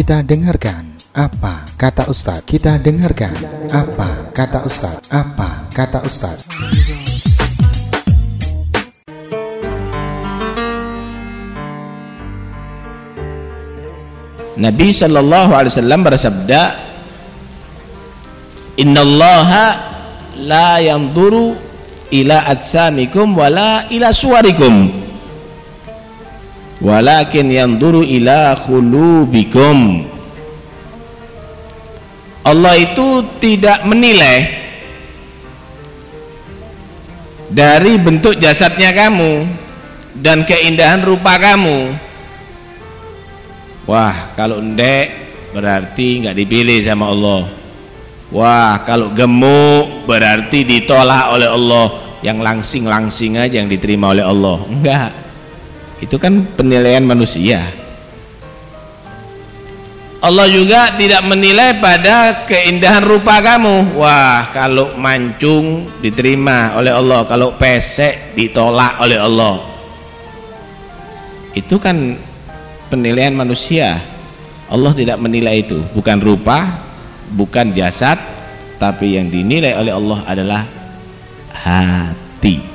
Kita dengarkan apa kata Ustadz. Kita dengarkan apa kata Ustadz. Apa kata Ustadz. Nabi Shallallahu Alaihi Wasallam bersabda, Inna Allah la yanzuru ila atsamikum wala ila suwarikum walakin yanzuru ila khulubikum Allah itu tidak menilai dari bentuk jasadnya kamu dan keindahan rupa kamu. Wah kalau ndek berarti nggak dipilih sama Allah. Wah kalau gemuk berarti ditolak oleh Allah. Yang langsing-langsing aja yang diterima oleh Allah. Enggak itu kan penilaian manusia. Allah juga tidak menilai pada keindahan rupa kamu. Wah kalau mancung diterima oleh Allah kalau pesek ditolak oleh Allah. Itu kan penilaian manusia. Allah tidak menilai itu. Bukan rupa bukan jasad tapi yang dinilai oleh Allah adalah hati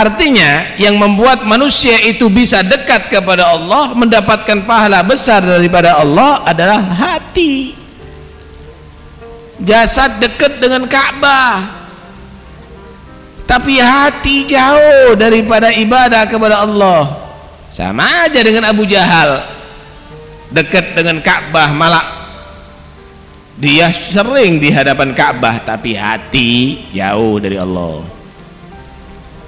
artinya yang membuat manusia itu bisa dekat kepada Allah mendapatkan pahala besar daripada Allah adalah hati. Jasad dekat dengan Ka'bah. Tapi hati jauh daripada ibadah kepada Allah. Sama aja dengan Abu Jahal. Dekat dengan Ka'bah malah dia sering di hadapan Ka'bah tapi hati jauh dari Allah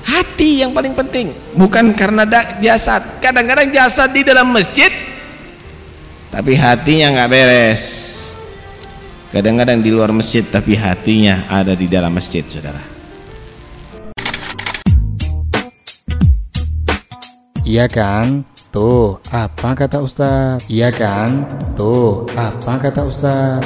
hati yang paling penting bukan karena jasad kadang-kadang jasad di dalam masjid tapi hatinya nggak beres kadang-kadang di luar masjid tapi hatinya ada di dalam masjid saudara Iya kan? Tuh, apa kata Ustaz? Iya kan? Tuh, apa kata Ustaz?